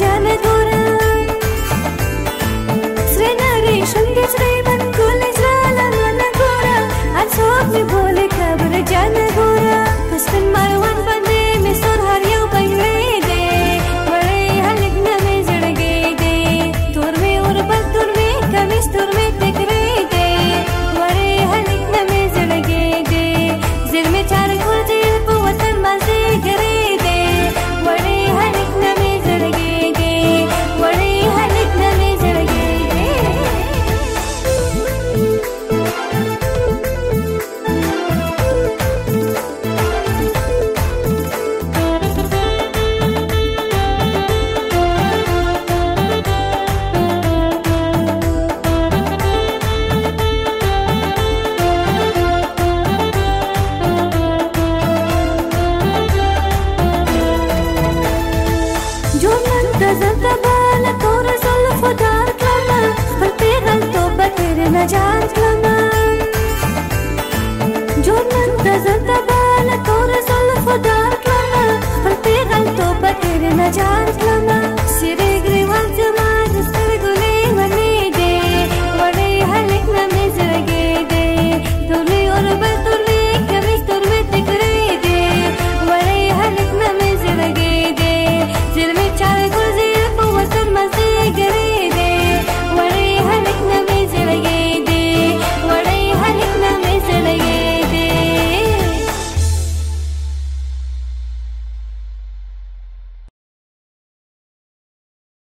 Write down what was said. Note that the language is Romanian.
जन दो نزلت بالك ورسول فدارك لما بالبيضة التوبة تيري نجعت لما